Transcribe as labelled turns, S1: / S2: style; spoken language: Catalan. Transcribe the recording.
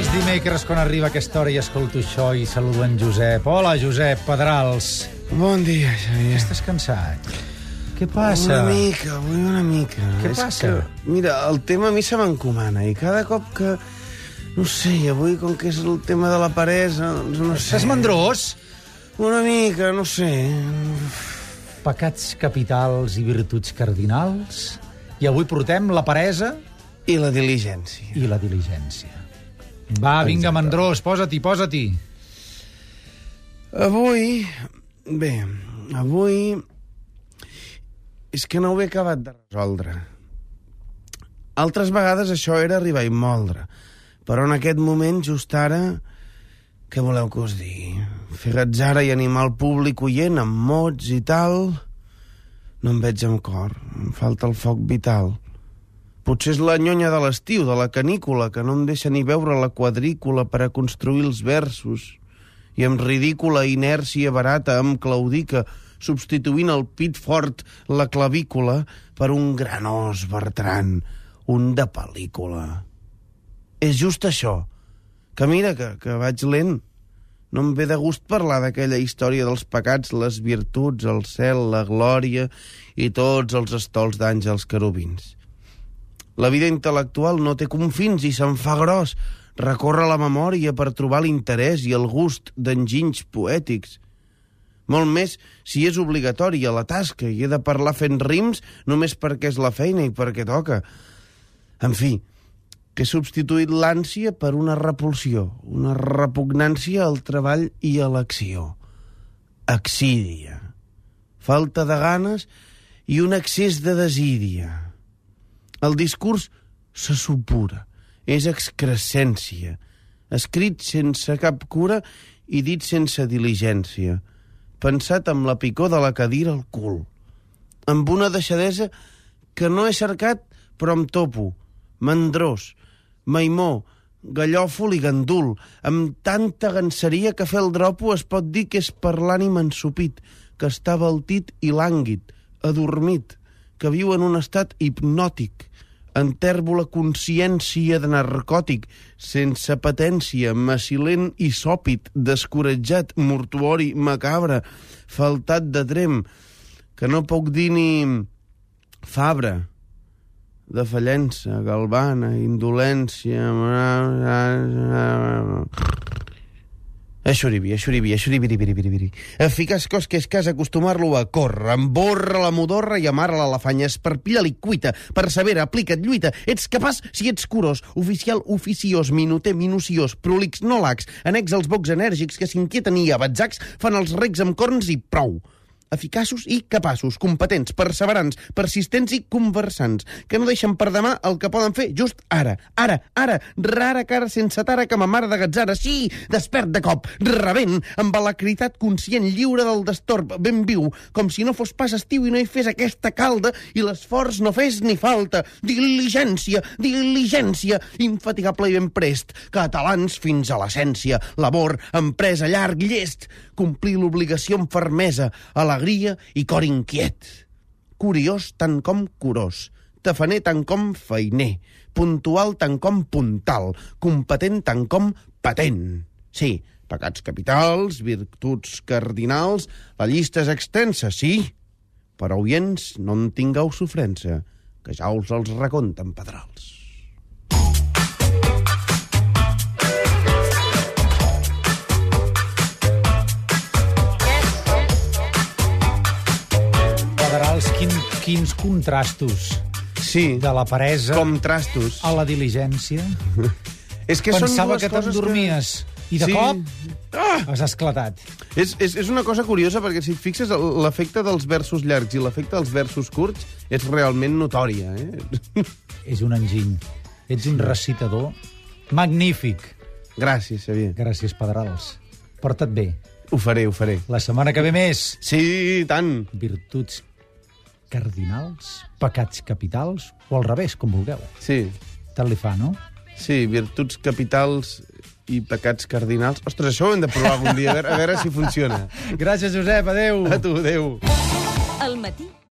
S1: els dimecres quan arriba aquesta hora i escolto això i saludo en Josep. Hola, Josep Pedrals.
S2: Bon dia, Xavier.
S1: Estàs cansat? Què passa?
S2: Una mica, avui una mica.
S1: Què
S2: És
S1: passa?
S2: Que, mira, el tema a mi se m'encomana i cada cop que... No sé, avui com que és el tema de la paresa, doncs no sé.
S1: Estàs mandrós?
S2: Una mica, no sé.
S1: Pecats capitals i virtuts cardinals. I avui portem la paresa
S2: I la diligència.
S1: i la diligència. Va, vinga,
S2: Exacte.
S1: mandrós, posa-t'hi, posa-t'hi.
S2: Avui... Bé, avui... És que no ho he acabat de resoldre. Altres vegades això era arribar i moldre. Però en aquest moment, just ara... Què voleu que us digui? Fer gatzara i animar el públic oient amb mots i tal... No em veig amb cor. Em falta el foc vital. Potser és la nyonya de l'estiu, de la canícula, que no em deixa ni veure la quadrícula per a construir els versos. I amb ridícula inèrcia barata em claudica, substituint el pit fort, la clavícula, per un granós Bertran, un de pel·lícula. És just això, que mira que, que vaig lent. No em ve de gust parlar d'aquella història dels pecats, les virtuts, el cel, la glòria i tots els estols d'àngels querubins. La vida intel·lectual no té confins i se'n fa gros. Recorre la memòria per trobar l'interès i el gust d'enginys poètics. Molt més si és obligatori a la tasca i he de parlar fent rims només perquè és la feina i perquè toca. En fi, que he substituït l'ànsia per una repulsió, una repugnància al treball i a l'acció. Exídia. Falta de ganes i un excés de desídia. El discurs se supura, és excrescència, escrit sense cap cura i dit sense diligència, pensat amb la picor de la cadira al cul, amb una deixadesa que no he cercat però em topo, mandrós, maimó, gallòfol i gandul, amb tanta ganseria que fer el dropo es pot dir que és per l'ànim ensupit, que està baltit i lànguid, adormit, que viu en un estat hipnòtic, en tèrbola consciència de narcòtic, sense patència, macilent i sòpit, descoratjat, mortuori, macabre, faltat de trem, que no puc dir ni fabra, de fallença, galvana, indolència... És xuribi, és xuribi, és xuribi, biri, biri, biri. Eficaç cos que és cas acostumar-lo a córrer, emborra la modorra i amar-la a la fanya, esperpilla-li cuita, persevera, aplica't, lluita, ets capaç si ets curós, oficial oficiós, minuter minuciós, prolix no lax, annex els bocs enèrgics que s'inquieten i abatzacs fan els recs amb corns i prou eficaços i capaços, competents, perseverants, persistents i conversants, que no deixen per demà el que poden fer just ara, ara, ara, rara cara sense tara que ma mare de gatzara, sí, despert de cop, rebent, amb alacritat conscient, lliure del destorb, ben viu, com si no fos pas estiu i no hi fes aquesta calda i l'esforç no fes ni falta. Diligència, diligència, infatigable i ben prest, catalans fins a l'essència, labor, empresa, llarg, llest, complir l'obligació amb fermesa, alegria i cor inquiet. Curiós tant com curós, tafaner tant com feiner, puntual tant com puntal, competent tant com patent. Sí, pecats capitals, virtuts cardinals, la llista és extensa, sí, però oients, no en tingueu sofrença, que ja us els reconten pedrals.
S1: Pedrals, quin, quins contrastos
S2: Sí,
S1: de la paresa
S2: com trastos.
S1: a la diligència.
S2: És que
S1: Pensava
S2: dues
S1: que te'n
S2: coses
S1: dormies i de
S2: Sí.
S1: cop
S2: Ah!
S1: has esclatat.
S2: És, és, és una cosa curiosa perquè si et fixes l'efecte dels versos llargs i l'efecte dels versos curts és realment notòria. Eh?
S1: És un enginy. Ets un recitador magnífic.
S2: Gràcies, Xavier.
S1: Gràcies, Pedrals. Porta't bé.
S2: Ho faré, ho faré.
S1: La setmana que ve més.
S2: Sí, tant.
S1: Virtuts cardinals, pecats capitals, o al revés, com vulgueu.
S2: Sí,
S1: Tant li fa, no?
S2: sí, virtuts capitals i pecats cardinals. Ostres, això ho hem de provar algun dia, a veure, a veure si funciona.
S1: Gràcies, Josep. Adéu.
S2: A tu, adéu.
S3: El matí